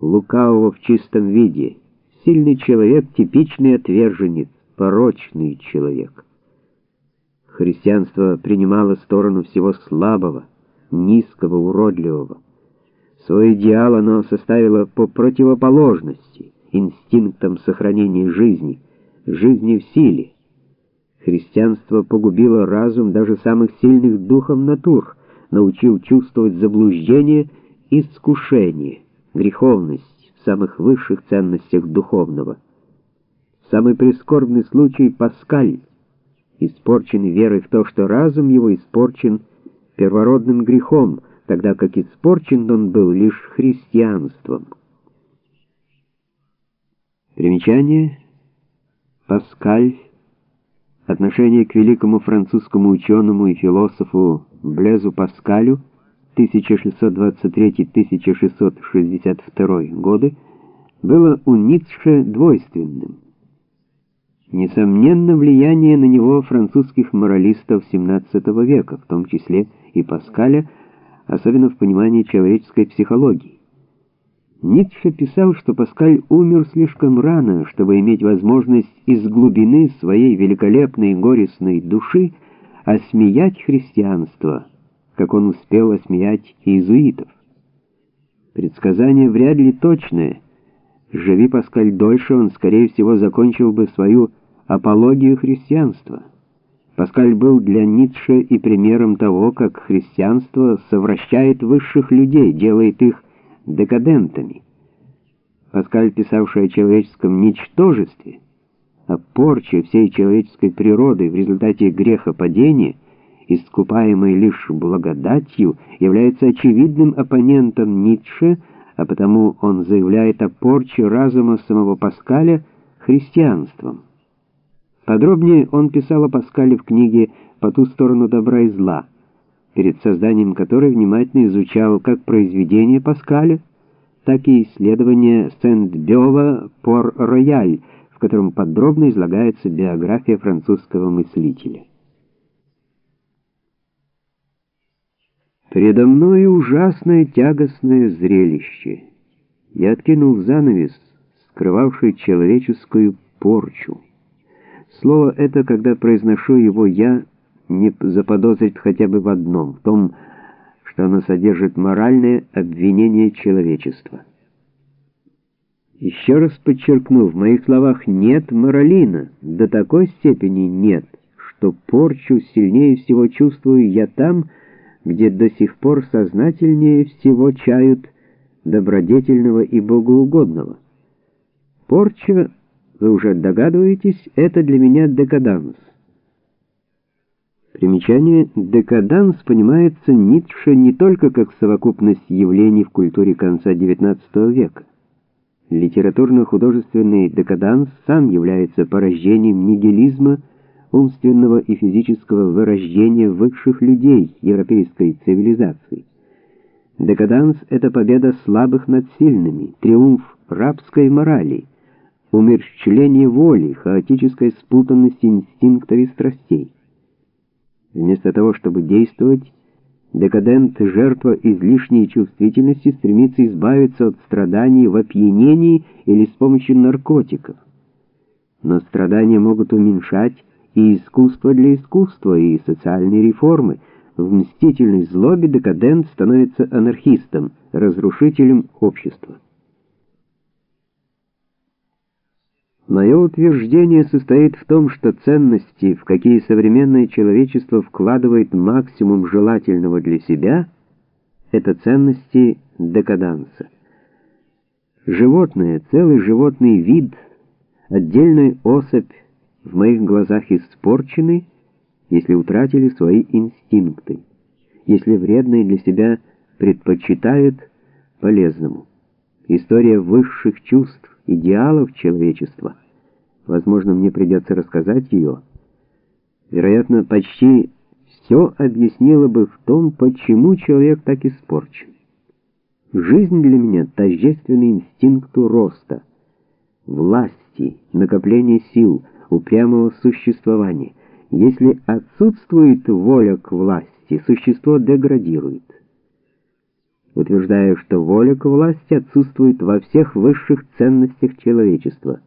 лукавого в чистом виде, сильный человек, типичный отверженец, порочный человек. Христианство принимало сторону всего слабого, низкого, уродливого. Свой идеал оно составило по противоположности инстинктам сохранения жизни, жизни в силе. Христианство погубило разум даже самых сильных духов натур, научил чувствовать заблуждение и искушение, греховность в самых высших ценностях духовного. Самый прискорбный случай Паскаль, испорченный верой в то, что разум его испорчен первородным грехом, тогда как испорчен он был лишь христианством. Примечание. Паскаль. Отношение к великому французскому ученому и философу Блезу Паскалю 1623-1662 годы было у Ницше двойственным. Несомненно, влияние на него французских моралистов XVII века, в том числе и Паскаля, особенно в понимании человеческой психологии. Ницше писал, что Паскаль умер слишком рано, чтобы иметь возможность из глубины своей великолепной горестной души осмеять христианство, как он успел осмеять иезуитов. Предсказание вряд ли точное. Живи Паскаль дольше, он, скорее всего, закончил бы свою апологию христианства. Паскаль был для Ницше и примером того, как христианство совращает высших людей, делает их декадентами. Паскаль, писавший о человеческом ничтожестве, о порче всей человеческой природы в результате греха падения, искупаемой лишь благодатью, является очевидным оппонентом Ницше, а потому он заявляет о порче разума самого Паскаля христианством. Подробнее он писал о Паскале в книге «По ту сторону добра и зла», перед созданием которой внимательно изучал как произведения Паскаля, так и исследования Сент-Бёва «Пор-Рояль», в котором подробно излагается биография французского мыслителя. Передо мной ужасное тягостное зрелище. Я откинул занавес, скрывавший человеческую порчу. Слово это, когда произношу его я, не заподозрит хотя бы в одном, в том, что оно содержит моральное обвинение человечества. Еще раз подчеркну, в моих словах нет моралина, до такой степени нет, что порчу сильнее всего чувствую я там, где до сих пор сознательнее всего чают добродетельного и богоугодного. Порча вы уже догадываетесь, это для меня декаданс. Примечание «декаданс» понимается Ницше не только как совокупность явлений в культуре конца XIX века. Литературно-художественный декаданс сам является порождением нигилизма, умственного и физического вырождения высших людей европейской цивилизации. Декаданс — это победа слабых над сильными, триумф рабской морали — умерщвление воли, хаотической спутанности инстинктов и страстей. Вместо того, чтобы действовать, декадент, жертва излишней чувствительности, стремится избавиться от страданий в опьянении или с помощью наркотиков. Но страдания могут уменьшать и искусство для искусства, и социальные реформы. В мстительной злобе декадент становится анархистом, разрушителем общества. Мое утверждение состоит в том, что ценности, в какие современное человечество вкладывает максимум желательного для себя, это ценности декаданса. Животное, целый животный вид, отдельная особь в моих глазах испорчены, если утратили свои инстинкты, если вредные для себя предпочитают полезному. История высших чувств, идеалов человечества. Возможно, мне придется рассказать ее. Вероятно, почти все объяснило бы в том, почему человек так испорчен. Жизнь для меня тождественный инстинкту роста, власти, накопления сил, упрямого существования. Если отсутствует воля к власти, существо деградирует. утверждая, что воля к власти отсутствует во всех высших ценностях человечества.